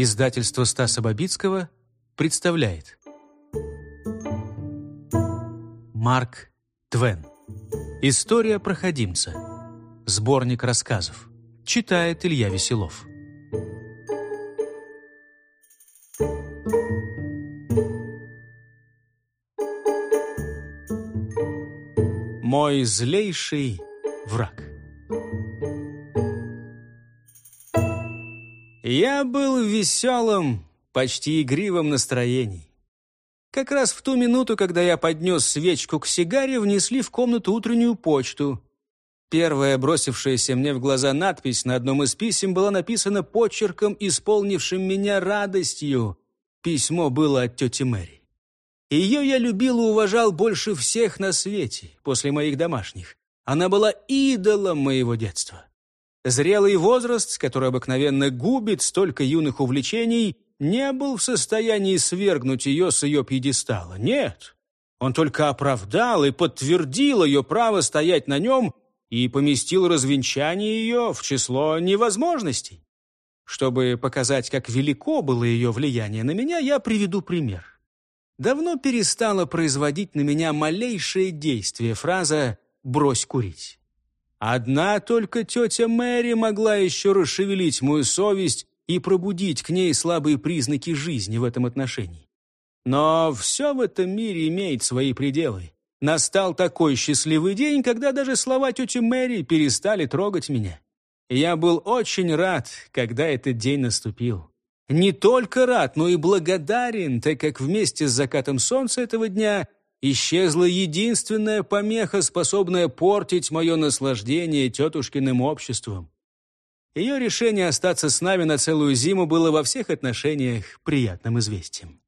Издательство Стаса Бабицкого представляет. Марк Твен. История проходимца Сборник рассказов. Читает Илья Веселов. Мой злейший враг Я был в веселом, почти игривом настроении. Как раз в ту минуту, когда я поднес свечку к сигаре, внесли в комнату утреннюю почту. Первая бросившаяся мне в глаза надпись на одном из писем была написана почерком, исполнившим меня радостью. Письмо было от тети Мэри. Ее я любил и уважал больше всех на свете, после моих домашних. Она была идолом моего детства. Зрелый возраст, который обыкновенно губит столько юных увлечений, не был в состоянии свергнуть ее с ее пьедестала. Нет, он только оправдал и подтвердил ее право стоять на нем и поместил развенчание ее в число невозможностей. Чтобы показать, как велико было ее влияние на меня, я приведу пример. Давно перестала производить на меня малейшее действие фраза «брось курить». Одна только тетя Мэри могла еще расшевелить мою совесть и пробудить к ней слабые признаки жизни в этом отношении. Но все в этом мире имеет свои пределы. Настал такой счастливый день, когда даже слова тети Мэри перестали трогать меня. Я был очень рад, когда этот день наступил. Не только рад, но и благодарен, так как вместе с закатом солнца этого дня исчезла единственная помеха, способная портить мое наслаждение тетушкиным обществом. Ее решение остаться с нами на целую зиму было во всех отношениях приятным известием.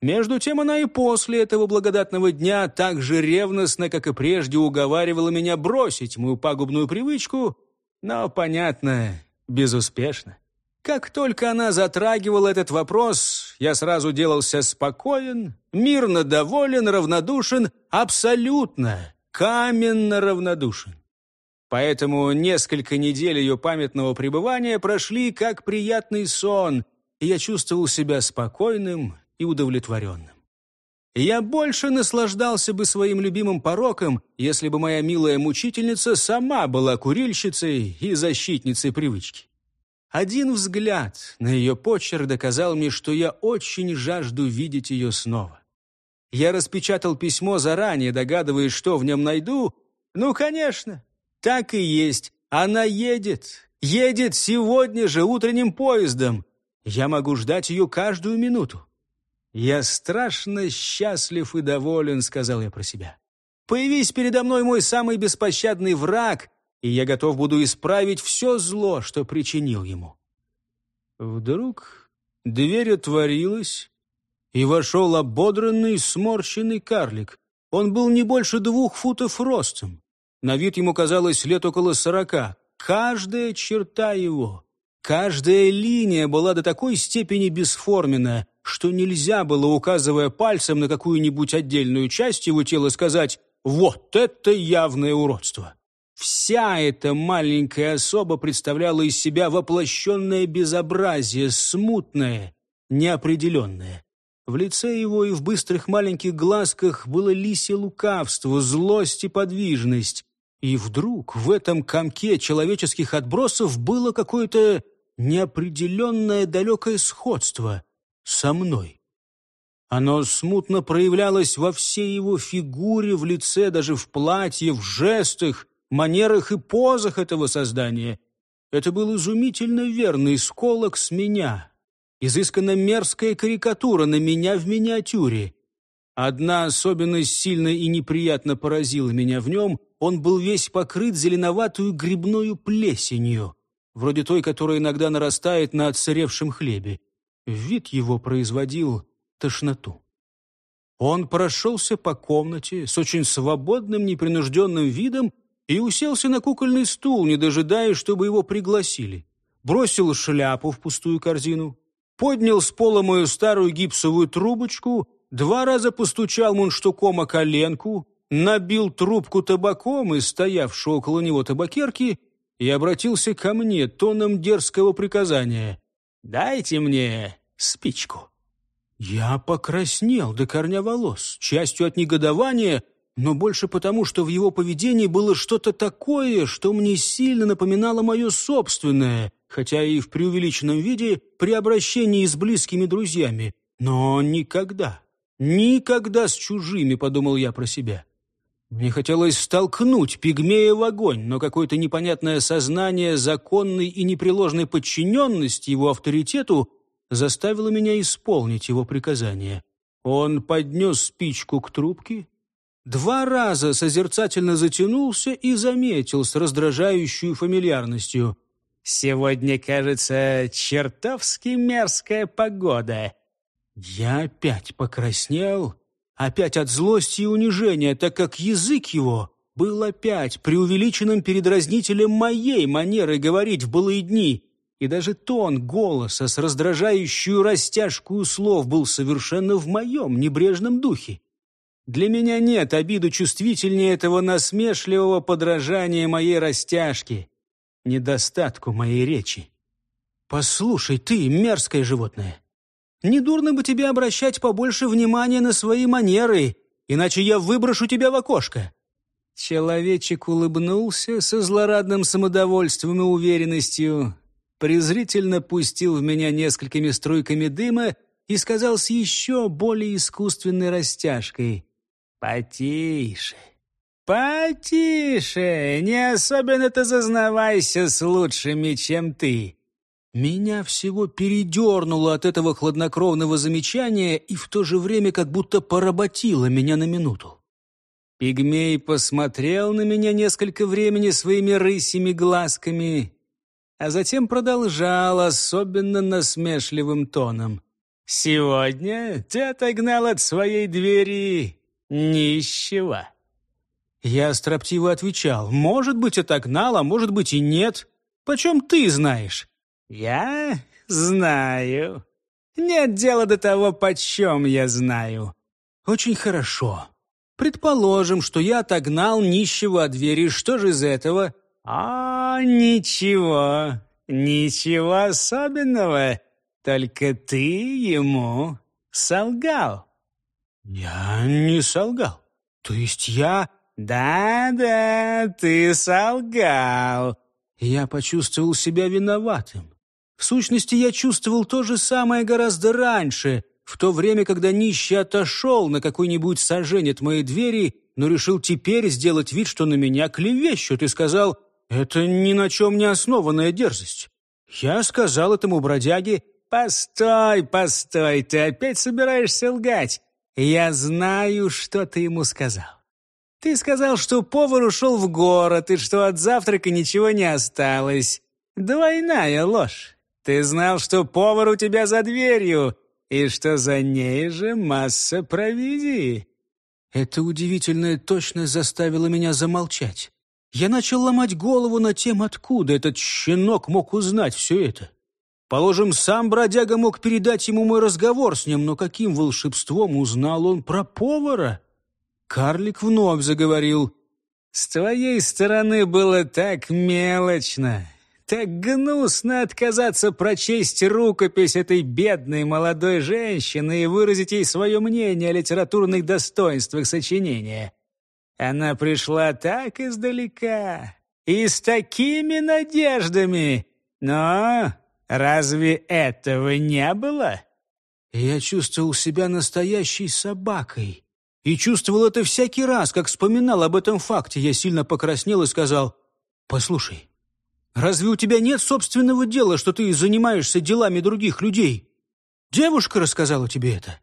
Между тем она и после этого благодатного дня так же ревностно, как и прежде, уговаривала меня бросить мою пагубную привычку, но, понятно, безуспешно. Как только она затрагивала этот вопрос, я сразу делался спокоен, мирно доволен, равнодушен, абсолютно, каменно равнодушен. Поэтому несколько недель ее памятного пребывания прошли как приятный сон, и я чувствовал себя спокойным и удовлетворенным. Я больше наслаждался бы своим любимым пороком, если бы моя милая мучительница сама была курильщицей и защитницей привычки. Один взгляд на ее почерк доказал мне, что я очень жажду видеть ее снова. Я распечатал письмо заранее, догадываясь, что в нем найду. Ну, конечно, так и есть. Она едет. Едет сегодня же утренним поездом. Я могу ждать ее каждую минуту. «Я страшно счастлив и доволен», — сказал я про себя. «Появись передо мной мой самый беспощадный враг, и я готов буду исправить все зло, что причинил ему». Вдруг дверь отворилась, и вошел ободранный, сморщенный карлик. Он был не больше двух футов ростом. На вид ему казалось лет около сорока. Каждая черта его, каждая линия была до такой степени бесформенная, что нельзя было, указывая пальцем на какую-нибудь отдельную часть его тела, сказать «Вот это явное уродство!» Вся эта маленькая особа представляла из себя воплощенное безобразие, смутное, неопределенное. В лице его и в быстрых маленьких глазках было лисье лукавство, злость и подвижность. И вдруг в этом комке человеческих отбросов было какое-то неопределенное далекое сходство со мной. Оно смутно проявлялось во всей его фигуре, в лице, даже в платье, в жестах, манерах и позах этого создания. Это был изумительно верный сколок с меня, изысканно мерзкая карикатура на меня в миниатюре. Одна особенность сильно и неприятно поразила меня в нем. Он был весь покрыт зеленоватую грибную плесенью, вроде той, которая иногда нарастает на отсыревшем хлебе. Вид его производил тошноту. Он прошелся по комнате с очень свободным, непринужденным видом и уселся на кукольный стул, не дожидаясь, чтобы его пригласили. Бросил шляпу в пустую корзину, поднял с пола мою старую гипсовую трубочку, два раза постучал мунштуком о коленку, набил трубку табаком из стоявшего около него табакерки и обратился ко мне тоном дерзкого приказания. Дайте мне спичку». Я покраснел до корня волос, частью от негодования, но больше потому, что в его поведении было что-то такое, что мне сильно напоминало мое собственное, хотя и в преувеличенном виде при обращении с близкими друзьями. Но никогда, никогда с чужими, подумал я про себя. Мне хотелось столкнуть пигмея в огонь, но какое-то непонятное сознание законной и непреложной подчиненности его авторитету заставило меня исполнить его приказание. Он поднес спичку к трубке, два раза созерцательно затянулся и заметил с раздражающей фамильярностью. «Сегодня, кажется, чертовски мерзкая погода». Я опять покраснел Опять от злости и унижения, так как язык его был опять преувеличенным передразнителем моей манеры говорить в былые дни, и даже тон голоса с раздражающую растяжку слов был совершенно в моем небрежном духе. Для меня нет обиду чувствительнее этого насмешливого подражания моей растяжки, недостатку моей речи. «Послушай, ты, мерзкое животное, Недурно бы тебе обращать побольше внимания на свои манеры, иначе я выброшу тебя в окошко». Человечек улыбнулся со злорадным самодовольством и уверенностью, презрительно пустил в меня несколькими струйками дыма и сказал с еще более искусственной растяжкой «Потише, потише, не особенно-то зазнавайся с лучшими, чем ты. Меня всего передернуло от этого хладнокровного замечания и в то же время как будто поработило меня на минуту. Пигмей посмотрел на меня несколько времени своими рысими глазками, а затем продолжал особенно насмешливым тоном. «Сегодня ты отогнал от своей двери нищего». Я строптиво отвечал, «Может быть, отогнал, а может быть и нет. Почем ты знаешь?» «Я знаю. Нет дела до того, почем я знаю». «Очень хорошо. Предположим, что я отогнал нищего от двери. Что же из этого?» «А, ничего. Ничего особенного. Только ты ему солгал». «Я не солгал. То есть я...» «Да-да, ты солгал». Я почувствовал себя виноватым. В сущности, я чувствовал то же самое гораздо раньше, в то время, когда нищий отошел на какой-нибудь сажень от моей двери, но решил теперь сделать вид, что на меня клевещут, и сказал, «Это ни на чем не основанная дерзость». Я сказал этому бродяге, «Постой, постой, ты опять собираешься лгать? Я знаю, что ты ему сказал. Ты сказал, что повар ушел в город и что от завтрака ничего не осталось. Двойная ложь. Ты знал, что повар у тебя за дверью, и что за ней же масса провизии». Эта удивительная точность заставила меня замолчать. Я начал ломать голову над тем, откуда этот щенок мог узнать все это. Положим, сам бродяга мог передать ему мой разговор с ним, но каким волшебством узнал он про повара? Карлик вновь заговорил. «С твоей стороны было так мелочно. Так гнусно отказаться прочесть рукопись этой бедной молодой женщины и выразить ей свое мнение о литературных достоинствах сочинения. Она пришла так издалека и с такими надеждами. Но разве этого не было? Я чувствовал себя настоящей собакой. И чувствовал это всякий раз, как вспоминал об этом факте. Я сильно покраснел и сказал, «Послушай, Разве у тебя нет собственного дела, что ты занимаешься делами других людей? Девушка рассказала тебе это?»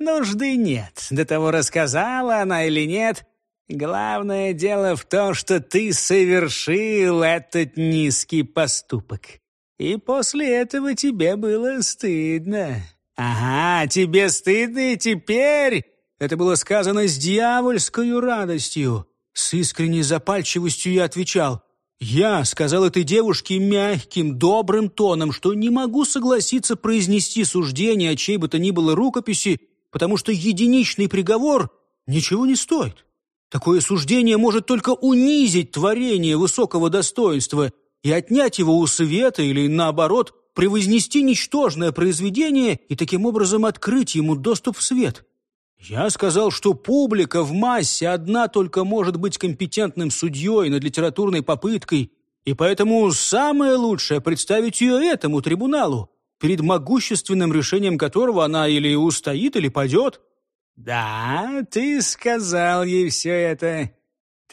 «Нужды нет. До того, рассказала она или нет. Главное дело в том, что ты совершил этот низкий поступок. И после этого тебе было стыдно. Ага, тебе стыдно и теперь...» Это было сказано с дьявольской радостью. С искренней запальчивостью я отвечал. Я сказал этой девушке мягким, добрым тоном, что не могу согласиться произнести суждение о чьей бы то ни было рукописи, потому что единичный приговор ничего не стоит. Такое суждение может только унизить творение высокого достоинства и отнять его у света или, наоборот, превознести ничтожное произведение и таким образом открыть ему доступ в свет. Я сказал, что публика в массе одна только может быть компетентным судьей над литературной попыткой, и поэтому самое лучшее представить ее этому трибуналу, перед могущественным решением которого она или устоит, или падет. «Да, ты сказал ей все это.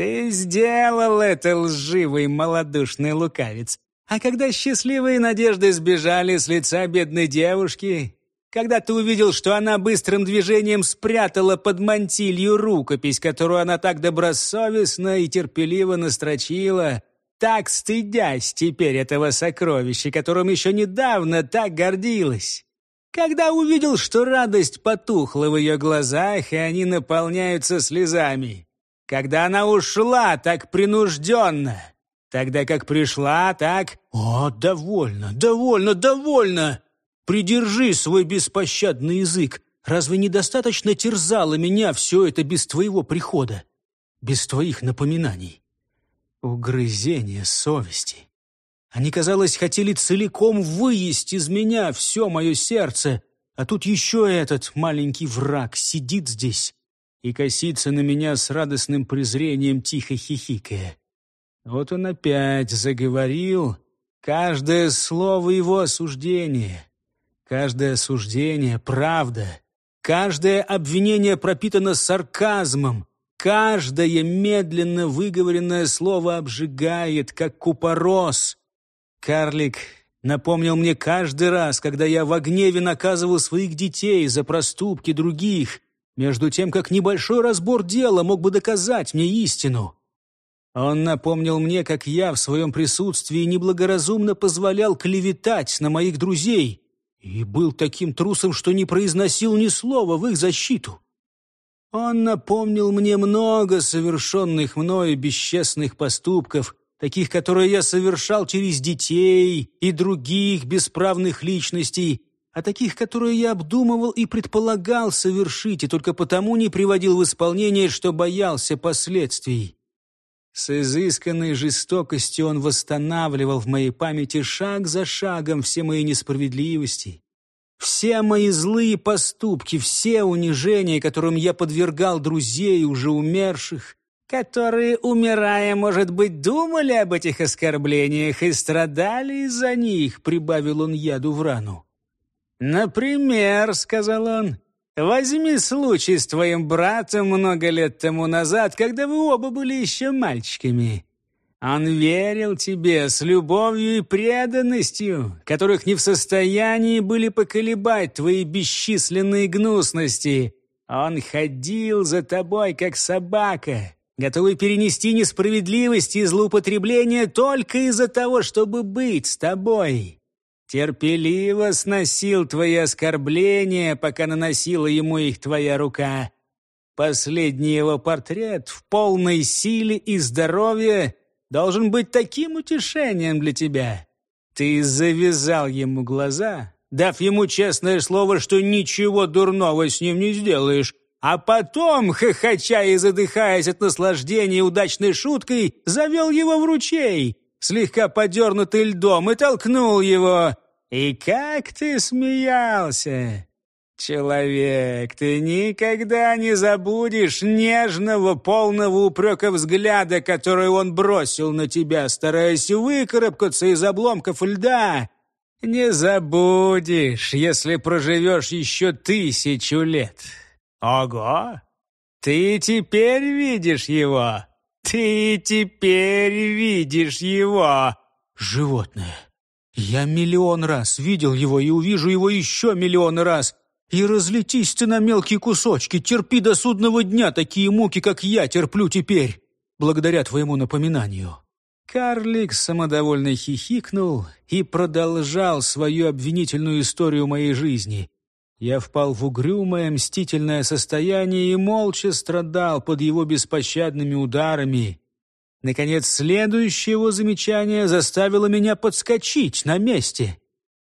Ты сделал это, лживый малодушный лукавец. А когда счастливые надежды сбежали с лица бедной девушки, когда ты увидел, что она быстрым движением спрятала под мантилью рукопись, которую она так добросовестно и терпеливо настрочила, так стыдясь теперь этого сокровища, которым еще недавно так гордилась. Когда увидел, что радость потухла в ее глазах, и они наполняются слезами. Когда она ушла так принужденно. Тогда как пришла, так... О, довольно, довольно, довольно! Придержи свой беспощадный язык. Разве недостаточно терзало меня все это без твоего прихода? Без твоих напоминаний? Угрызение совести. Они, казалось, хотели целиком выесть из меня все мое сердце, а тут еще этот маленький враг сидит здесь и косится на меня с радостным презрением, тихо хихикая. Вот он опять заговорил, каждое слово его осуждение, каждое осуждение — правда, каждое обвинение пропитано сарказмом, Каждое медленно выговоренное слово обжигает, как купорос. Карлик напомнил мне каждый раз, когда я в гневе наказывал своих детей за проступки других, между тем, как небольшой разбор дела мог бы доказать мне истину. Он напомнил мне, как я в своем присутствии неблагоразумно позволял клеветать на моих друзей и был таким трусом, что не произносил ни слова в их защиту. Он напомнил мне много совершенных мною бесчестных поступков, таких, которые я совершал через детей и других бесправных личностей, а таких, которые я обдумывал и предполагал совершить, и только потому не приводил в исполнение, что боялся последствий. С изысканной жестокостью он восстанавливал в моей памяти шаг за шагом все мои несправедливости, все мои злые поступки, все унижения, которым я подвергал друзей, уже умерших, которые, умирая, может быть, думали об этих оскорблениях и страдали из-за них, прибавил он яду в рану. «Например, — сказал он, — возьми случай с твоим братом много лет тому назад, когда вы оба были еще мальчиками. Он верил тебе с любовью и преданностью, которых не в состоянии были поколебать твои бесчисленные гнусности. Он ходил за тобой, как собака, готовый перенести несправедливость и злоупотребление только из-за того, чтобы быть с тобой. Терпеливо сносил твои оскорбления, пока наносила ему их твоя рука. Последний его портрет в полной силе и здоровье должен быть таким утешением для тебя. Ты завязал ему глаза, дав ему честное слово, что ничего дурного с ним не сделаешь, а потом, хохоча и задыхаясь от наслаждения удачной шуткой, завел его в ручей, слегка подернутый льдом, и толкнул его. И как ты смеялся! «Человек, ты никогда не забудешь нежного, полного упрека взгляда, который он бросил на тебя, стараясь выкарабкаться из обломков льда. Не забудешь, если проживешь еще тысячу лет. Ого! Ты теперь видишь его! Ты теперь видишь его!» «Животное!» Я миллион раз видел его и увижу его еще миллион раз. И разлетись ты на мелкие кусочки, терпи до судного дня такие муки, как я терплю теперь, благодаря твоему напоминанию». Карлик самодовольно хихикнул и продолжал свою обвинительную историю моей жизни. Я впал в угрюмое, мстительное состояние и молча страдал под его беспощадными ударами. Наконец, следующее его замечание заставило меня подскочить на месте.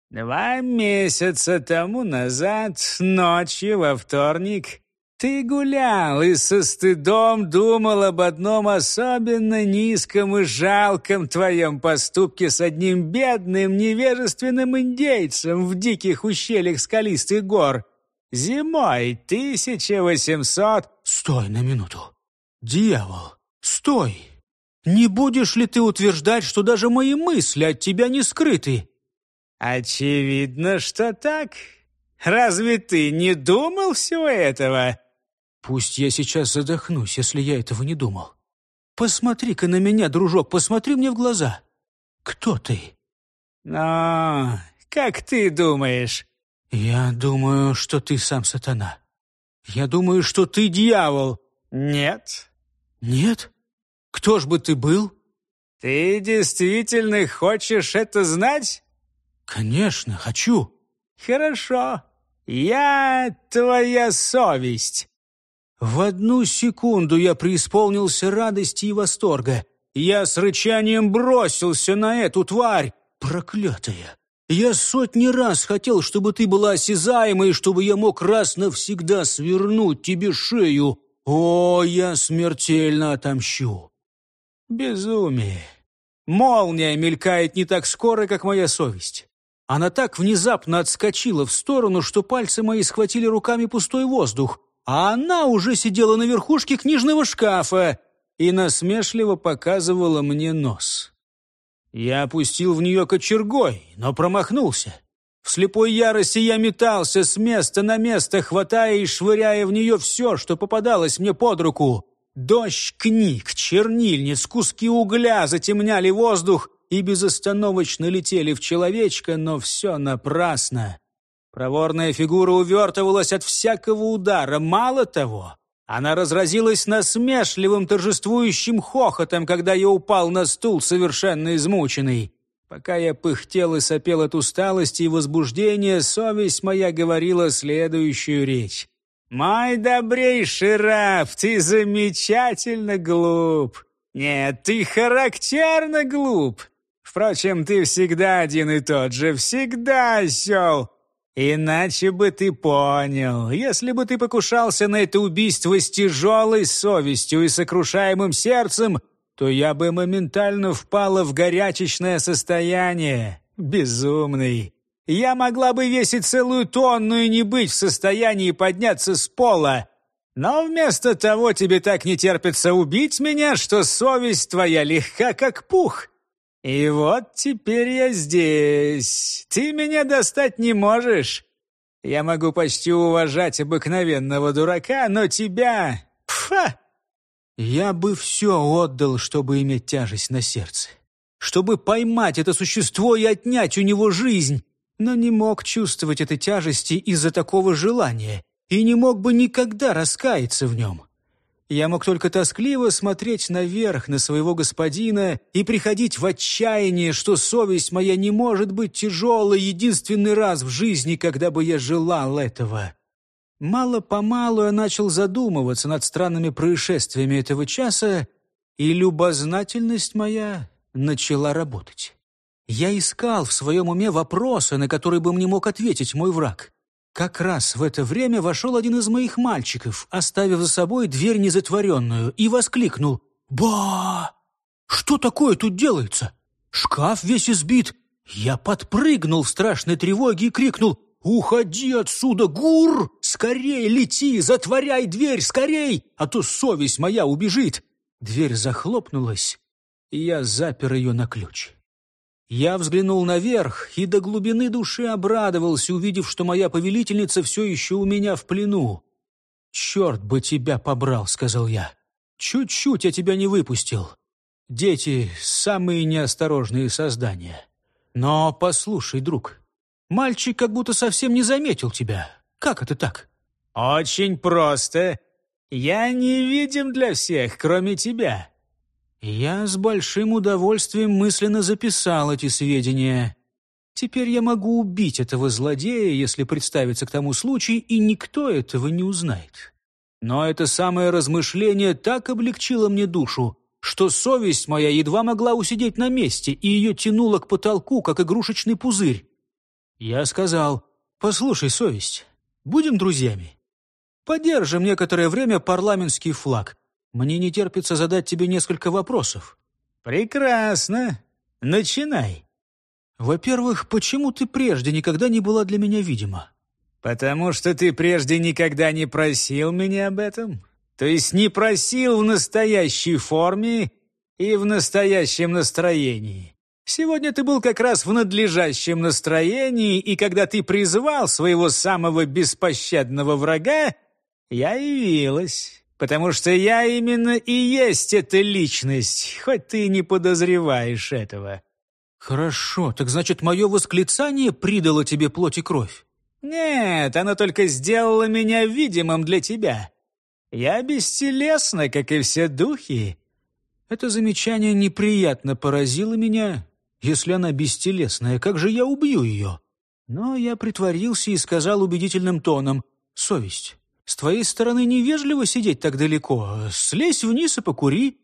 Два месяца тому назад, ночью во вторник, Ты гулял и со стыдом думал об одном особенно низком и жалком твоем поступке с одним бедным невежественным индейцем в диких ущельях скалистых гор. Зимой 1800... Стой на минуту. Дьявол, стой. Не будешь ли ты утверждать, что даже мои мысли от тебя не скрыты? Очевидно, что так. Разве ты не думал всего этого? Пусть я сейчас задохнусь, если я этого не думал. Посмотри-ка на меня, дружок, посмотри мне в глаза. Кто ты? Но как ты думаешь? Я думаю, что ты сам сатана. Я думаю, что ты дьявол. Нет. Нет? Кто ж бы ты был? Ты действительно хочешь это знать? Конечно, хочу. Хорошо. Я твоя совесть. В одну секунду я преисполнился радости и восторга. Я с рычанием бросился на эту тварь, проклятая. Я сотни раз хотел, чтобы ты была осязаемой, чтобы я мог раз навсегда свернуть тебе шею. О, я смертельно отомщу. Безумие. Молния мелькает не так скоро, как моя совесть. Она так внезапно отскочила в сторону, что пальцы мои схватили руками пустой воздух а она уже сидела на верхушке книжного шкафа и насмешливо показывала мне нос. Я опустил в нее кочергой, но промахнулся. В слепой ярости я метался с места на место, хватая и швыряя в нее все, что попадалось мне под руку. Дождь книг, чернильниц, куски угля затемняли воздух и безостановочно летели в человечка, но все напрасно. Проворная фигура увертывалась от всякого удара. Мало того, она разразилась насмешливым торжествующим хохотом, когда я упал на стул, совершенно измученный. Пока я пыхтел и сопел от усталости и возбуждения, совесть моя говорила следующую речь. «Мой добрейший раб, ты замечательно глуп. Нет, ты характерно глуп. Впрочем, ты всегда один и тот же, всегда осел. «Иначе бы ты понял, если бы ты покушался на это убийство с тяжелой совестью и сокрушаемым сердцем, то я бы моментально впала в горячечное состояние. Безумный. Я могла бы весить целую тонну и не быть в состоянии подняться с пола. Но вместо того тебе так не терпится убить меня, что совесть твоя легка, как пух». «И вот теперь я здесь. Ты меня достать не можешь. Я могу почти уважать обыкновенного дурака, но тебя... Пфа!» Я бы все отдал, чтобы иметь тяжесть на сердце. Чтобы поймать это существо и отнять у него жизнь. Но не мог чувствовать этой тяжести из-за такого желания. И не мог бы никогда раскаяться в нем. Я мог только тоскливо смотреть наверх на своего господина и приходить в отчаяние, что совесть моя не может быть тяжелой единственный раз в жизни, когда бы я желал этого. Мало-помалу я начал задумываться над странными происшествиями этого часа, и любознательность моя начала работать. Я искал в своем уме вопросы, на которые бы мне мог ответить мой враг. Как раз в это время вошел один из моих мальчиков, оставив за собой дверь незатворенную, и воскликнул «Ба! Что такое тут делается? Шкаф весь избит!» Я подпрыгнул в страшной тревоге и крикнул «Уходи отсюда, гур! Скорей лети, затворяй дверь, скорей, а то совесть моя убежит!» Дверь захлопнулась, и я запер ее на ключ. Я взглянул наверх и до глубины души обрадовался, увидев, что моя повелительница все еще у меня в плену. «Черт бы тебя побрал», — сказал я. «Чуть-чуть я тебя не выпустил. Дети — самые неосторожные создания. Но послушай, друг, мальчик как будто совсем не заметил тебя. Как это так?» «Очень просто. Я невидим для всех, кроме тебя. Я с большим удовольствием мысленно записал эти сведения. Теперь я могу убить этого злодея, если представится к тому случай, и никто этого не узнает. Но это самое размышление так облегчило мне душу, что совесть моя едва могла усидеть на месте, и ее тянуло к потолку, как игрушечный пузырь. Я сказал, «Послушай, совесть, будем друзьями. Подержим некоторое время парламентский флаг. Мне не терпится задать тебе несколько вопросов». «Прекрасно. Начинай». «Во-первых, почему ты прежде никогда не была для меня видима?» «Потому что ты прежде никогда не просил меня об этом. То есть не просил в настоящей форме и в настоящем настроении. Сегодня ты был как раз в надлежащем настроении, и когда ты призвал своего самого беспощадного врага, я явилась, потому что я именно и есть эта личность, хоть ты не подозреваешь этого». «Хорошо, так значит, мое восклицание придало тебе плоть и кровь?» «Нет, оно только сделало меня видимым для тебя. Я бестелесна, как и все духи». Это замечание неприятно поразило меня. Если она бестелесная, как же я убью ее? Но я притворился и сказал убедительным тоном «Совесть, с твоей стороны невежливо сидеть так далеко. Слезь вниз и покури».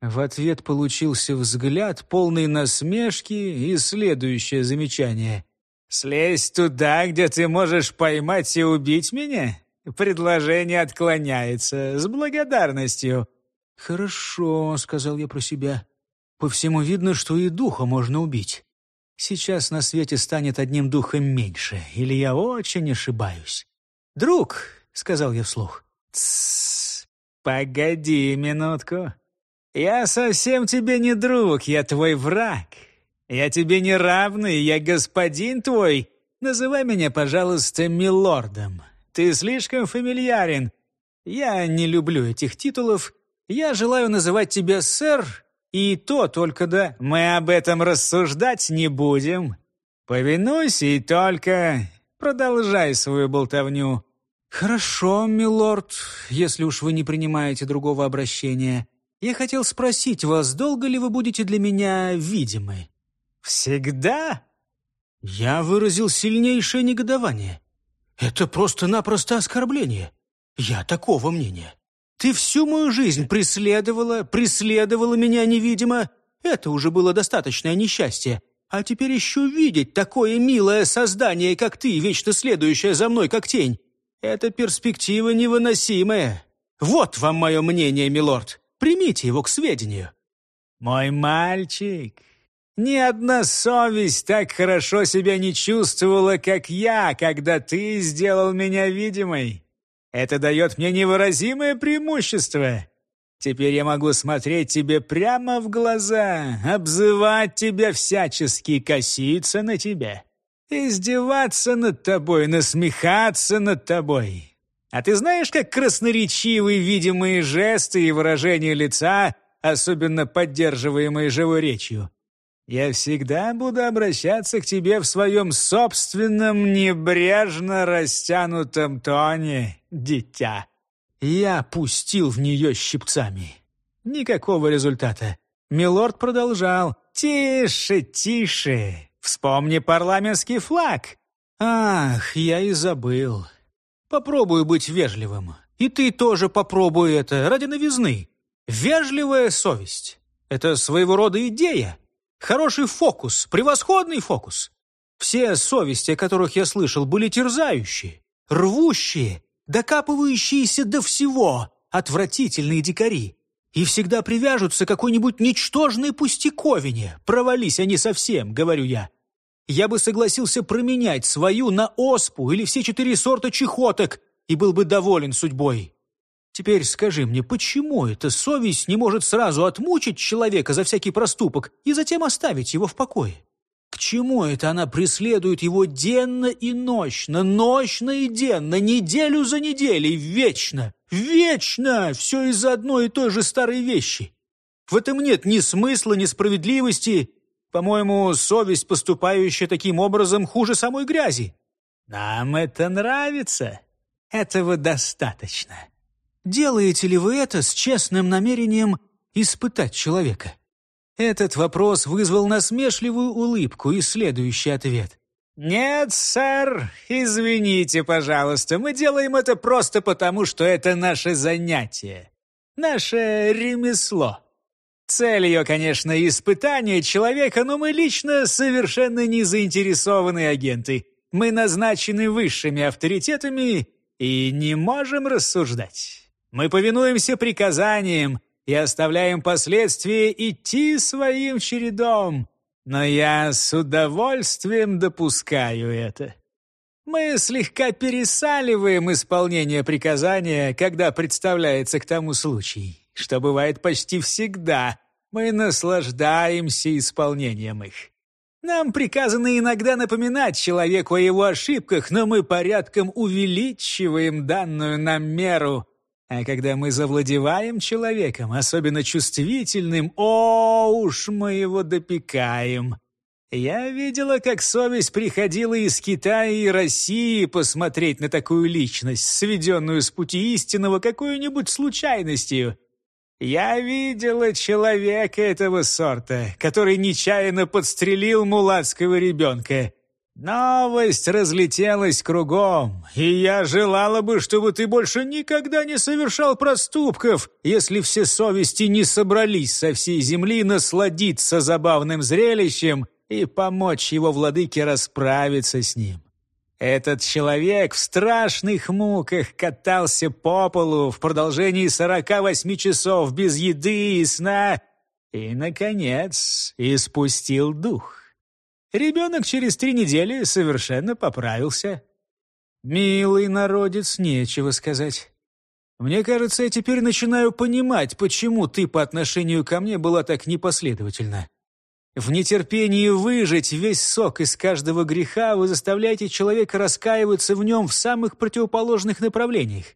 В ответ получился взгляд, полный насмешки и следующее замечание. «Слезь туда, где ты можешь поймать и убить меня? Предложение отклоняется. С благодарностью». «Хорошо», — сказал я про себя. «По всему видно, что и духа можно убить. Сейчас на свете станет одним духом меньше, или я очень ошибаюсь. Друг, сказал я вслух. «Тссс, погоди минутку. Я совсем тебе не друг, я твой враг. Я тебе не равный, я господин твой. Называй меня, пожалуйста, милордом. Ты слишком фамильярен. Я не люблю этих титулов. Я желаю называть тебя сэр, и то только да. Мы об этом рассуждать не будем. Повинуйся и только продолжай свою болтовню. «Хорошо, милорд, если уж вы не принимаете другого обращения. Я хотел спросить вас, долго ли вы будете для меня видимы?» «Всегда?» Я выразил сильнейшее негодование. «Это просто-напросто оскорбление. Я такого мнения. Ты всю мою жизнь преследовала, преследовала меня невидимо. Это уже было достаточное несчастье. А теперь еще видеть такое милое создание, как ты, вечно следующее за мной, как тень. Эта перспектива невыносимая. Вот вам мое мнение, милорд. Примите его к сведению». «Мой мальчик, ни одна совесть так хорошо себя не чувствовала, как я, когда ты сделал меня видимой. Это дает мне невыразимое преимущество. Теперь я могу смотреть тебе прямо в глаза, обзывать тебя всячески, коситься на тебя. Издеваться над тобой, насмехаться над тобой. А ты знаешь, как красноречивы видимые жесты и выражения лица, особенно поддерживаемые живой речью? Я всегда буду обращаться к тебе в своем собственном небрежно растянутом тоне, дитя. Я пустил в нее щипцами. Никакого результата. Милорд продолжал. «Тише, тише. Вспомни парламентский флаг. Ах, я и забыл. Попробую быть вежливым. И ты тоже попробуй это ради новизны. Вежливая совесть. Это своего рода идея. Хороший фокус, превосходный фокус. Все совести, о которых я слышал, были терзающие, рвущие, докапывающиеся до всего, отвратительные дикари. И всегда привяжутся к какой-нибудь ничтожной пустяковине. Провались они совсем, говорю я я бы согласился променять свою на оспу или все четыре сорта чехоток и был бы доволен судьбой. Теперь скажи мне, почему эта совесть не может сразу отмучить человека за всякий проступок и затем оставить его в покое? К чему это она преследует его денно и ночно, ночно и денно, неделю за неделей, вечно, вечно, все из-за одной и той же старой вещи? В этом нет ни смысла, ни справедливости, по-моему, совесть, поступающая таким образом, хуже самой грязи. Нам это нравится. Этого достаточно. Делаете ли вы это с честным намерением испытать человека? Этот вопрос вызвал насмешливую улыбку и следующий ответ. «Нет, сэр, извините, пожалуйста, мы делаем это просто потому, что это наше занятие, наше ремесло». Цель ее, конечно, испытание человека, но мы лично совершенно не заинтересованные агенты. Мы назначены высшими авторитетами и не можем рассуждать. Мы повинуемся приказаниям и оставляем последствия идти своим чередом. Но я с удовольствием допускаю это. Мы слегка пересаливаем исполнение приказания, когда представляется к тому случай, что бывает почти всегда. Мы наслаждаемся исполнением их. Нам приказано иногда напоминать человеку о его ошибках, но мы порядком увеличиваем данную нам меру. А когда мы завладеваем человеком, особенно чувствительным, о, уж мы его допекаем. Я видела, как совесть приходила из Китая и России посмотреть на такую личность, сведенную с пути истинного какой-нибудь случайностью. Я видела человека этого сорта, который нечаянно подстрелил мулацкого ребенка. Новость разлетелась кругом, и я желала бы, чтобы ты больше никогда не совершал проступков, если все совести не собрались со всей земли насладиться забавным зрелищем и помочь его владыке расправиться с ним. Этот человек в страшных муках катался по полу в продолжении сорока восьми часов без еды и сна и, наконец, испустил дух. Ребенок через три недели совершенно поправился. «Милый народец, нечего сказать. Мне кажется, я теперь начинаю понимать, почему ты по отношению ко мне была так непоследовательна. В нетерпении выжать весь сок из каждого греха вы заставляете человека раскаиваться в нем в самых противоположных направлениях.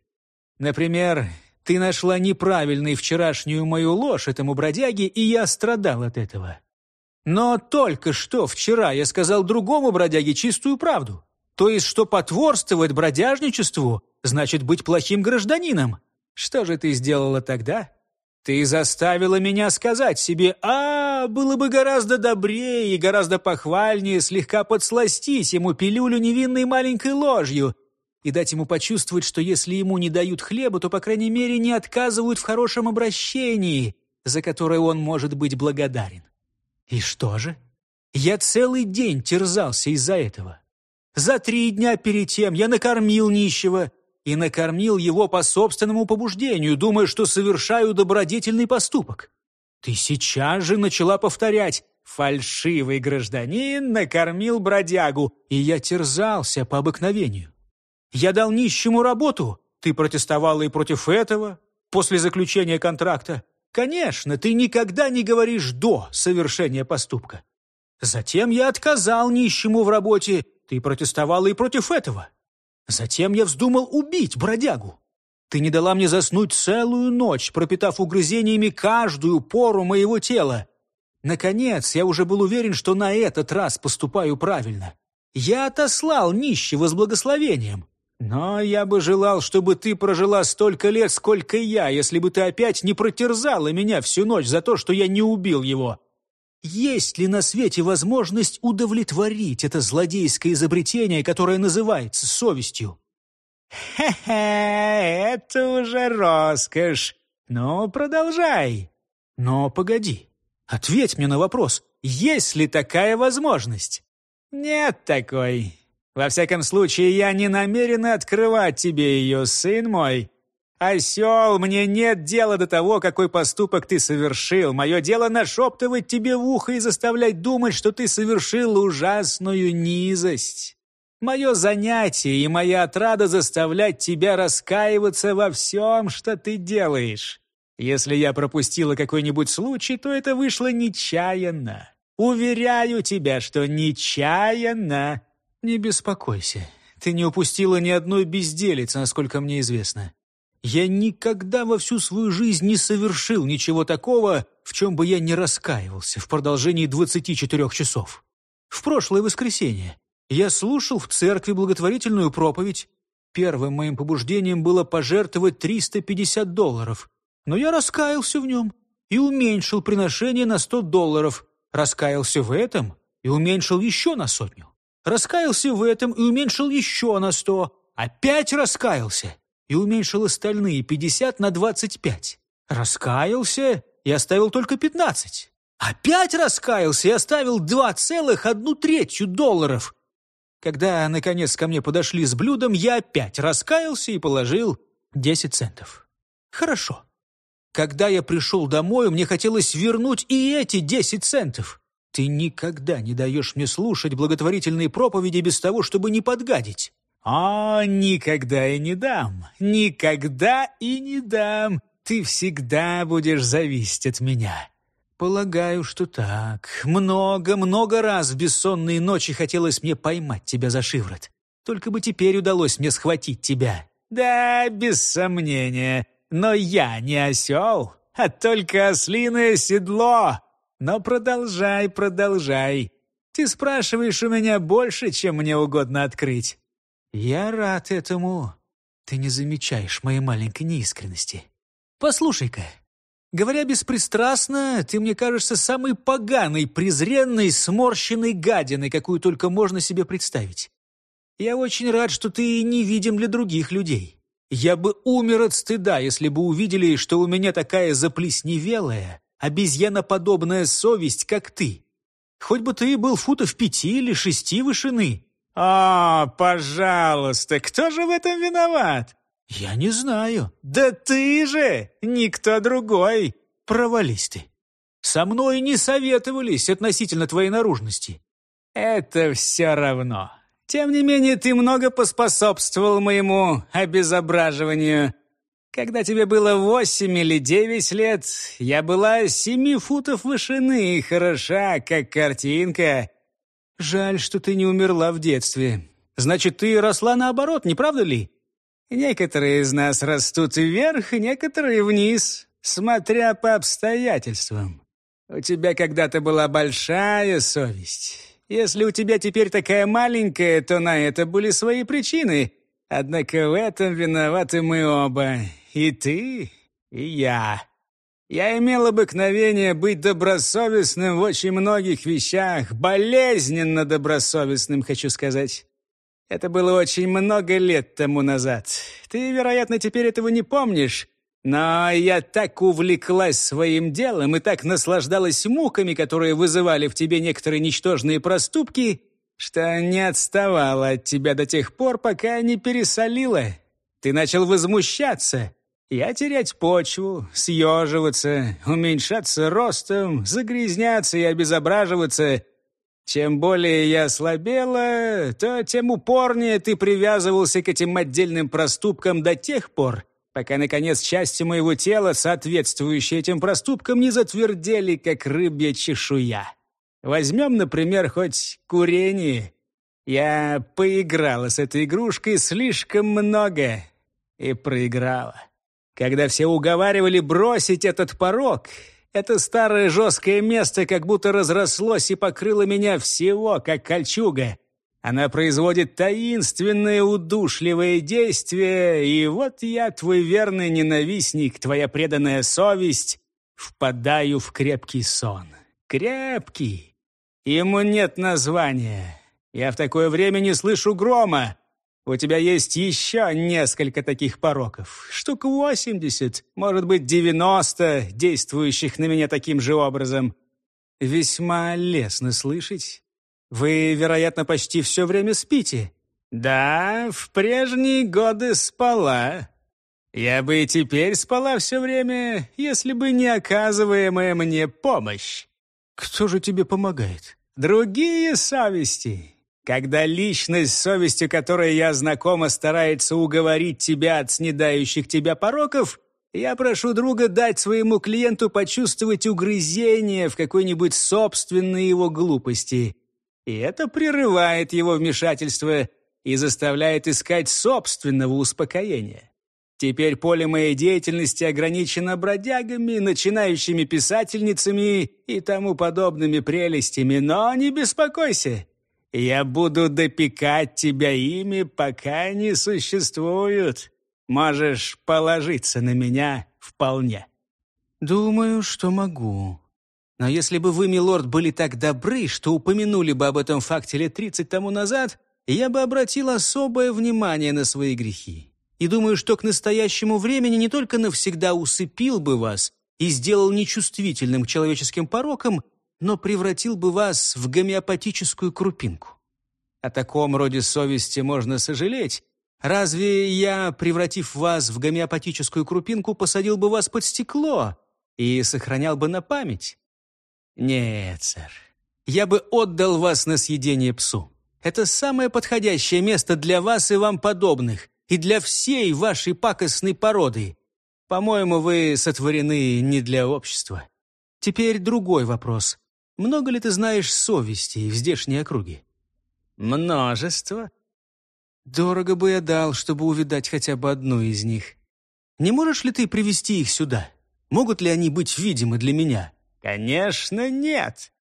Например, ты нашла неправильной вчерашнюю мою ложь этому бродяге, и я страдал от этого. Но только что вчера я сказал другому бродяге чистую правду. То есть, что потворствовать бродяжничеству значит быть плохим гражданином. Что же ты сделала тогда? Ты заставила меня сказать себе, а, было бы гораздо добрее и гораздо похвальнее слегка подсластить ему пилюлю невинной маленькой ложью и дать ему почувствовать, что если ему не дают хлеба, то, по крайней мере, не отказывают в хорошем обращении, за которое он может быть благодарен. И что же? Я целый день терзался из-за этого. За три дня перед тем я накормил нищего, и накормил его по собственному побуждению, думая, что совершаю добродетельный поступок. Ты сейчас же начала повторять «фальшивый гражданин накормил бродягу», и я терзался по обыкновению. Я дал нищему работу, ты протестовала и против этого, после заключения контракта. Конечно, ты никогда не говоришь «до» совершения поступка. Затем я отказал нищему в работе, ты протестовала и против этого. Затем я вздумал убить бродягу. Ты не дала мне заснуть целую ночь, пропитав угрызениями каждую пору моего тела. Наконец, я уже был уверен, что на этот раз поступаю правильно. Я отослал нищего с благословением. Но я бы желал, чтобы ты прожила столько лет, сколько я, если бы ты опять не протерзала меня всю ночь за то, что я не убил его. Есть ли на свете возможность удовлетворить это злодейское изобретение, которое называется совестью? «Хе-хе, это уже роскошь. Ну, продолжай». «Но погоди, ответь мне на вопрос, есть ли такая возможность?» «Нет такой. Во всяком случае, я не намерен открывать тебе ее, сын мой. «Осел, мне нет дела до того, какой поступок ты совершил. Мое дело нашептывать тебе в ухо и заставлять думать, что ты совершил ужасную низость. Мое занятие и моя отрада заставлять тебя раскаиваться во всем, что ты делаешь. Если я пропустила какой-нибудь случай, то это вышло нечаянно. Уверяю тебя, что нечаянно. Не беспокойся, ты не упустила ни одной безделицы, насколько мне известно. Я никогда во всю свою жизнь не совершил ничего такого, в чем бы я не раскаивался в продолжении 24 часов. В прошлое воскресенье я слушал в церкви благотворительную проповедь. Первым моим побуждением было пожертвовать 350 долларов, но я раскаялся в нем и уменьшил приношение на 100 долларов. Раскаялся в этом и уменьшил еще на сотню. Раскаялся в этом и уменьшил еще на 100. Опять раскаялся и уменьшил остальные 50 на 25. Раскаялся и оставил только 15. Опять раскаялся и оставил 2,1 третью долларов. Когда, наконец, ко мне подошли с блюдом, я опять раскаялся и положил 10 центов. Хорошо. Когда я пришел домой, мне хотелось вернуть и эти 10 центов. Ты никогда не даешь мне слушать благотворительные проповеди без того, чтобы не подгадить. А, никогда и не дам. Никогда и не дам. Ты всегда будешь зависеть от меня. Полагаю, что так. Много-много раз в бессонные ночи хотелось мне поймать тебя за шиворот. Только бы теперь удалось мне схватить тебя. Да, без сомнения. Но я не осел, а только ослиное седло. Но продолжай, продолжай. Ты спрашиваешь у меня больше, чем мне угодно открыть. Я рад этому. Ты не замечаешь моей маленькой неискренности. Послушай-ка, говоря беспристрастно, ты мне кажешься самой поганой, презренной, сморщенной гадиной, какую только можно себе представить. Я очень рад, что ты не видим для других людей. Я бы умер от стыда, если бы увидели, что у меня такая заплесневелая, обезьяноподобная совесть, как ты. Хоть бы ты был футов пяти или шести вышины. А, пожалуйста, кто же в этом виноват? Я не знаю. Да ты же, никто другой. Провались ты. Со мной не советовались относительно твоей наружности. Это все равно. Тем не менее, ты много поспособствовал моему обезображиванию. Когда тебе было восемь или девять лет, я была семи футов вышины и хороша, как картинка. Жаль, что ты не умерла в детстве. Значит, ты росла наоборот, не правда ли? Некоторые из нас растут вверх, некоторые вниз, смотря по обстоятельствам. У тебя когда-то была большая совесть. Если у тебя теперь такая маленькая, то на это были свои причины. Однако в этом виноваты мы оба. И ты, и я. Я имел обыкновение быть добросовестным в очень многих вещах, болезненно добросовестным, хочу сказать. Это было очень много лет тому назад. Ты, вероятно, теперь этого не помнишь, но я так увлеклась своим делом и так наслаждалась муками, которые вызывали в тебе некоторые ничтожные проступки, что не отставала от тебя до тех пор, пока не пересолила. Ты начал возмущаться, я терять почву, съеживаться, уменьшаться ростом, загрязняться и обезображиваться. Чем более я слабела, то тем упорнее ты привязывался к этим отдельным проступкам до тех пор, пока, наконец, части моего тела, соответствующие этим проступкам, не затвердели, как рыбья чешуя. Возьмем, например, хоть курение. Я поиграла с этой игрушкой слишком много и проиграла. Когда все уговаривали бросить этот порог, это старое жесткое место как будто разрослось и покрыло меня всего, как кольчуга. Она производит таинственное удушливое действие, и вот я, твой верный ненавистник, твоя преданная совесть, впадаю в крепкий сон. Крепкий. Ему нет названия. Я в такое время не слышу грома. У тебя есть еще несколько таких пороков. Штук восемьдесят, может быть, девяносто, действующих на меня таким же образом. Весьма лестно слышать. Вы, вероятно, почти все время спите. Да, в прежние годы спала. Я бы и теперь спала все время, если бы не оказываемая мне помощь. Кто же тебе помогает? Другие совести. Когда личность, совестью которой я знакома, старается уговорить тебя от снедающих тебя пороков, я прошу друга дать своему клиенту почувствовать угрызение в какой-нибудь собственной его глупости. И это прерывает его вмешательство и заставляет искать собственного успокоения. Теперь поле моей деятельности ограничено бродягами, начинающими писательницами и тому подобными прелестями, но не беспокойся. Я буду допекать тебя ими, пока не существуют. Можешь положиться на меня вполне». «Думаю, что могу. Но если бы вы, милорд, были так добры, что упомянули бы об этом факте лет тридцать тому назад, я бы обратил особое внимание на свои грехи. И думаю, что к настоящему времени не только навсегда усыпил бы вас и сделал нечувствительным к человеческим порокам, но превратил бы вас в гомеопатическую крупинку. О таком роде совести можно сожалеть. Разве я, превратив вас в гомеопатическую крупинку, посадил бы вас под стекло и сохранял бы на память? Нет, сэр. Я бы отдал вас на съедение псу. Это самое подходящее место для вас и вам подобных, и для всей вашей пакостной породы. По-моему, вы сотворены не для общества. Теперь другой вопрос. Много ли ты знаешь совести в здешней округе? Множество. Дорого бы я дал, чтобы увидать хотя бы одну из них. Не можешь ли ты привести их сюда? Могут ли они быть видимы для меня? Конечно, нет.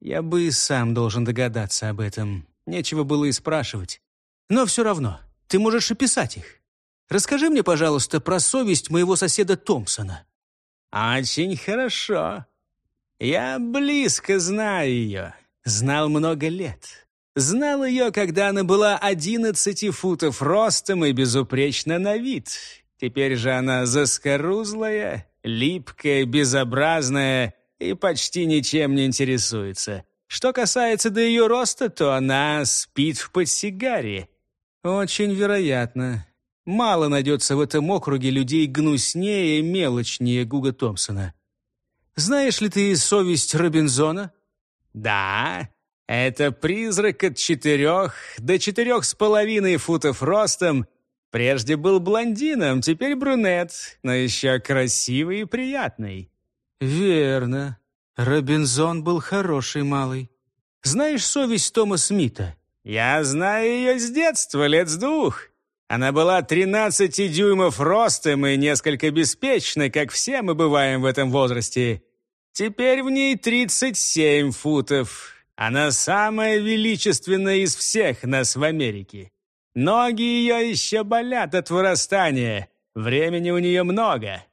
Я бы и сам должен догадаться об этом. Нечего было и спрашивать. Но все равно, ты можешь описать их. Расскажи мне, пожалуйста, про совесть моего соседа Томпсона». «Очень хорошо. Я близко знаю ее. Знал много лет. Знал ее, когда она была одиннадцати футов ростом и безупречна на вид. Теперь же она заскорузлая, липкая, безобразная и почти ничем не интересуется. Что касается до ее роста, то она спит в подсигаре. Очень вероятно. Мало найдется в этом округе людей гнуснее и мелочнее Гуга Томпсона. Знаешь ли ты совесть Робинзона? Да, это призрак от четырех до четырех с половиной футов ростом. Прежде был блондином, теперь брюнет, но еще красивый и приятный. Верно. Робинзон был хороший малый. Знаешь совесть Тома Смита? Я знаю ее с детства, лет с двух. Она была 13 дюймов ростом и несколько беспечной, как все мы бываем в этом возрасте. Теперь в ней 37 футов. Она самая величественная из всех нас в Америке. Ноги ее еще болят от вырастания. Времени у нее много.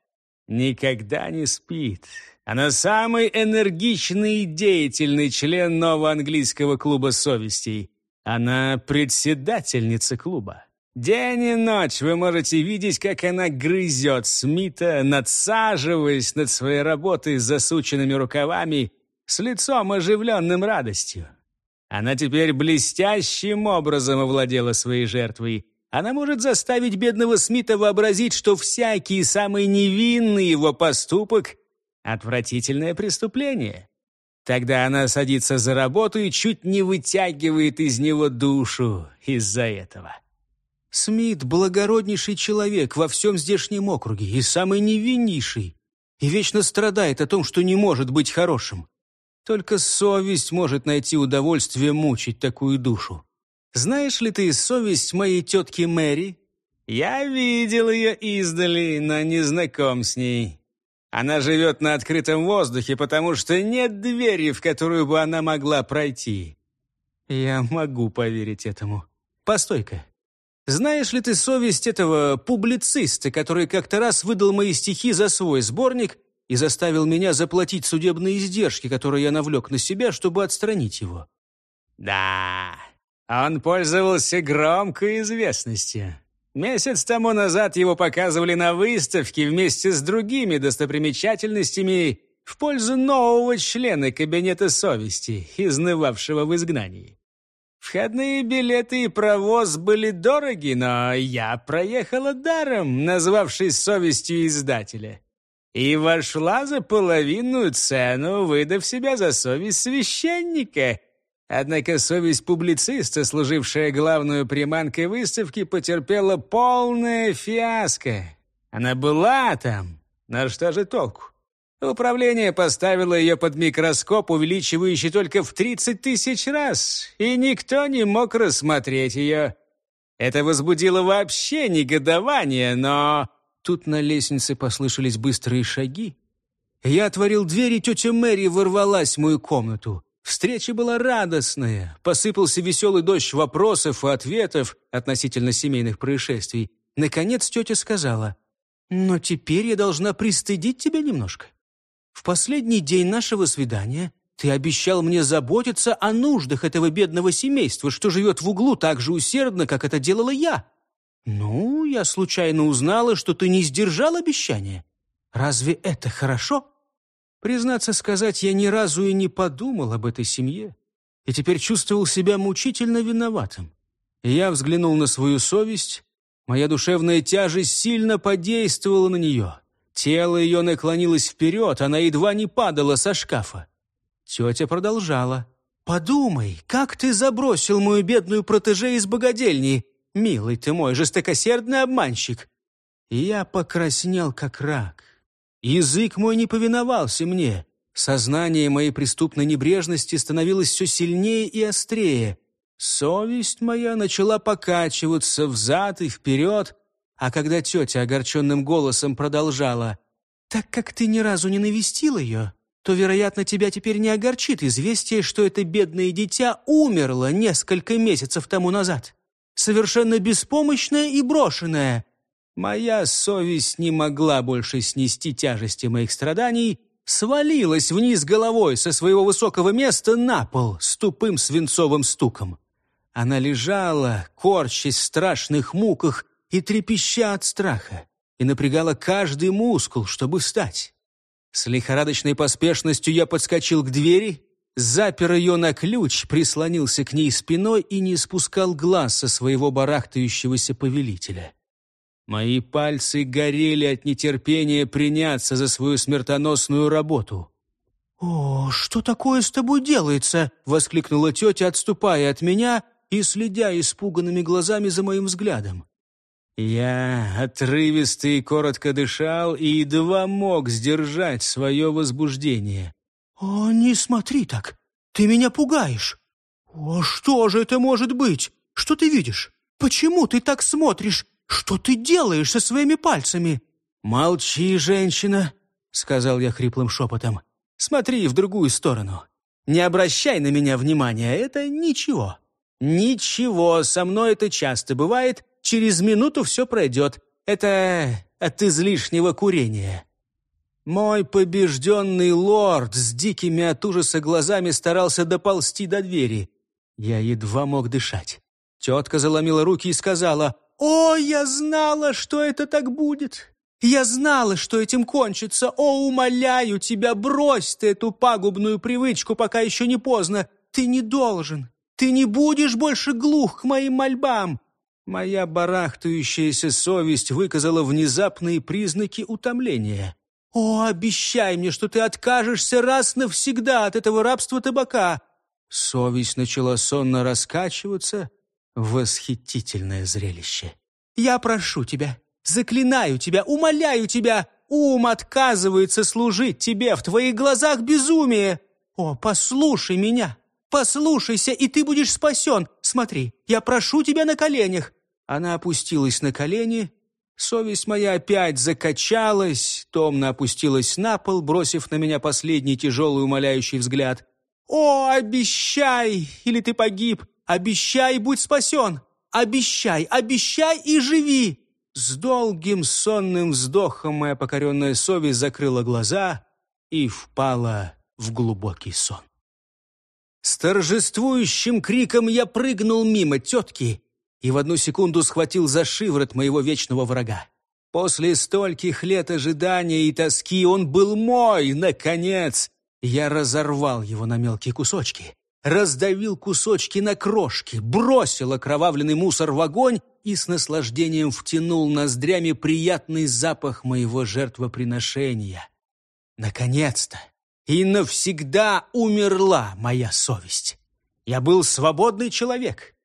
Никогда не спит. Она самый энергичный и деятельный член нового английского клуба совестей. Она председательница клуба. День и ночь вы можете видеть, как она грызет Смита, надсаживаясь над своей работой с засученными рукавами, с лицом оживленным радостью. Она теперь блестящим образом овладела своей жертвой. Она может заставить бедного Смита вообразить, что всякий самый невинный его поступок — отвратительное преступление. Тогда она садится за работу и чуть не вытягивает из него душу из-за этого. Смит — благороднейший человек во всем здешнем округе и самый невиннейший, и вечно страдает о том, что не может быть хорошим. Только совесть может найти удовольствие мучить такую душу. Знаешь ли ты совесть моей тетки Мэри? Я видел ее издали, но не знаком с ней. Она живет на открытом воздухе, потому что нет двери, в которую бы она могла пройти. Я могу поверить этому. Постой-ка. Знаешь ли ты совесть этого публициста, который как-то раз выдал мои стихи за свой сборник и заставил меня заплатить судебные издержки, которые я навлек на себя, чтобы отстранить его? Да, он пользовался громкой известностью. Месяц тому назад его показывали на выставке вместе с другими достопримечательностями в пользу нового члена Кабинета совести, изнывавшего в изгнании. Входные билеты и провоз были дороги, но я проехала даром, назвавшись совестью издателя. И вошла за половинную цену, выдав себя за совесть священника. Однако совесть публициста, служившая главную приманкой выставки, потерпела полное фиаско. Она была там, но что же толку? Управление поставило ее под микроскоп, увеличивающий только в 30 тысяч раз, и никто не мог рассмотреть ее. Это возбудило вообще негодование, но... Тут на лестнице послышались быстрые шаги. Я отворил дверь, и тетя Мэри ворвалась в мою комнату. Встреча была радостная. Посыпался веселый дождь вопросов и ответов относительно семейных происшествий. Наконец тетя сказала, «Но теперь я должна пристыдить тебя немножко. В последний день нашего свидания ты обещал мне заботиться о нуждах этого бедного семейства, что живет в углу так же усердно, как это делала я. Ну, я случайно узнала, что ты не сдержал обещания. Разве это хорошо? Признаться сказать, я ни разу и не подумал об этой семье. и теперь чувствовал себя мучительно виноватым. Я взглянул на свою совесть. Моя душевная тяжесть сильно подействовала на нее. Тело ее наклонилось вперед, она едва не падала со шкафа. Тетя продолжала. «Подумай, как ты забросил мою бедную протеже из богадельни, милый ты мой жестокосердный обманщик!» Я покраснел, как рак. Язык мой не повиновался мне. Сознание моей преступной небрежности становилось все сильнее и острее. Совесть моя начала покачиваться взад и вперед, а когда тетя огорченным голосом продолжала, «Так как ты ни разу не навестил ее, то, вероятно, тебя теперь не огорчит известие, что это бедное дитя умерло несколько месяцев тому назад, совершенно беспомощное и брошенное». Моя совесть не могла больше снести тяжести моих страданий, свалилась вниз головой со своего высокого места на пол с тупым свинцовым стуком. Она лежала, корчась в страшных муках и трепеща от страха, и напрягала каждый мускул, чтобы встать. С лихорадочной поспешностью я подскочил к двери, запер ее на ключ, прислонился к ней спиной и не спускал глаз со своего барахтающегося повелителя. Мои пальцы горели от нетерпения приняться за свою смертоносную работу. «О, что такое с тобой делается?» — воскликнула тетя, отступая от меня и следя испуганными глазами за моим взглядом. Я отрывисто и коротко дышал и едва мог сдержать свое возбуждение. «О, не смотри так! Ты меня пугаешь! О, что же это может быть? Что ты видишь? Почему ты так смотришь? Что ты делаешь со своими пальцами?» «Молчи, женщина!» — сказал я хриплым шепотом. «Смотри в другую сторону. Не обращай на меня внимания, это ничего. Ничего, со мной это часто бывает, Через минуту все пройдет. Это от излишнего курения». Мой побежденный лорд с дикими от ужаса глазами старался доползти до двери. Я едва мог дышать. Тетка заломила руки и сказала, «О, я знала, что это так будет! Я знала, что этим кончится! О, умоляю тебя, брось ты эту пагубную привычку, пока еще не поздно! Ты не должен! Ты не будешь больше глух к моим мольбам! Моя барахтающаяся совесть выказала внезапные признаки утомления. «О, обещай мне, что ты откажешься раз навсегда от этого рабства табака!» Совесть начала сонно раскачиваться. Восхитительное зрелище. «Я прошу тебя, заклинаю тебя, умоляю тебя, ум отказывается служить тебе, в твоих глазах безумие! О, послушай меня, послушайся, и ты будешь спасен! Смотри, я прошу тебя на коленях!» Она опустилась на колени. Совесть моя опять закачалась, томно опустилась на пол, бросив на меня последний тяжелый умоляющий взгляд. «О, обещай, или ты погиб! Обещай, будь спасен! Обещай, обещай и живи!» С долгим сонным вздохом моя покоренная совесть закрыла глаза и впала в глубокий сон. С торжествующим криком я прыгнул мимо тетки и в одну секунду схватил за шиворот моего вечного врага. После стольких лет ожидания и тоски он был мой, наконец! Я разорвал его на мелкие кусочки, раздавил кусочки на крошки, бросил окровавленный мусор в огонь и с наслаждением втянул ноздрями приятный запах моего жертвоприношения. Наконец-то! И навсегда умерла моя совесть. Я был свободный человек.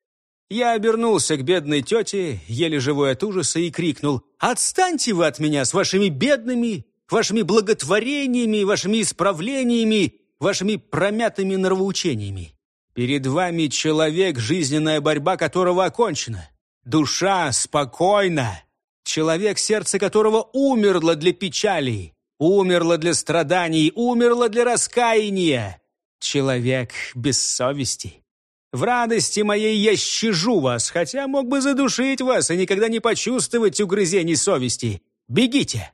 Я обернулся к бедной тете, еле живой от ужаса, и крикнул «Отстаньте вы от меня с вашими бедными, вашими благотворениями, вашими исправлениями, вашими промятыми нравоучениями. Перед вами человек, жизненная борьба которого окончена. Душа спокойна. Человек, сердце которого умерло для печали, умерло для страданий, умерло для раскаяния. Человек без совести. В радости моей я щажу вас, хотя мог бы задушить вас и никогда не почувствовать угрызений совести. Бегите!»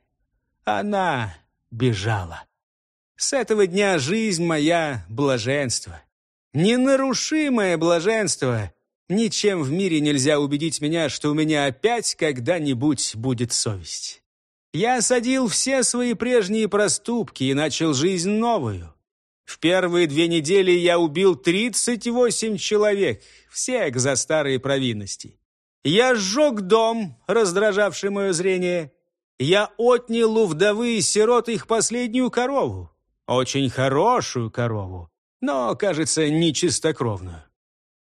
Она бежала. С этого дня жизнь моя — блаженство. Ненарушимое блаженство. Ничем в мире нельзя убедить меня, что у меня опять когда-нибудь будет совесть. Я осадил все свои прежние проступки и начал жизнь новую. В первые две недели я убил 38 человек, всех за старые провинности. Я сжег дом, раздражавший мое зрение. Я отнял у вдовы и сирот их последнюю корову. Очень хорошую корову, но, кажется, нечистокровную.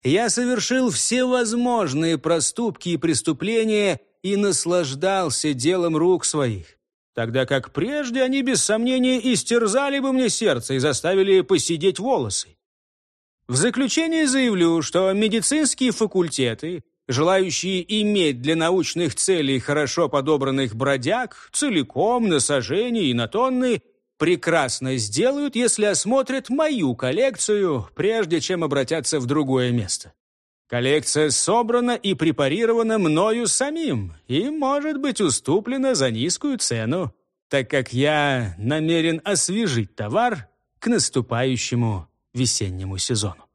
Я совершил все возможные проступки и преступления и наслаждался делом рук своих тогда как прежде они без сомнения истерзали бы мне сердце и заставили посидеть волосы. В заключение заявлю, что медицинские факультеты, желающие иметь для научных целей хорошо подобранных бродяг, целиком на сажения и на тонны, прекрасно сделают, если осмотрят мою коллекцию, прежде чем обратятся в другое место. Коллекция собрана и препарирована мною самим и может быть уступлена за низкую цену, так как я намерен освежить товар к наступающему весеннему сезону.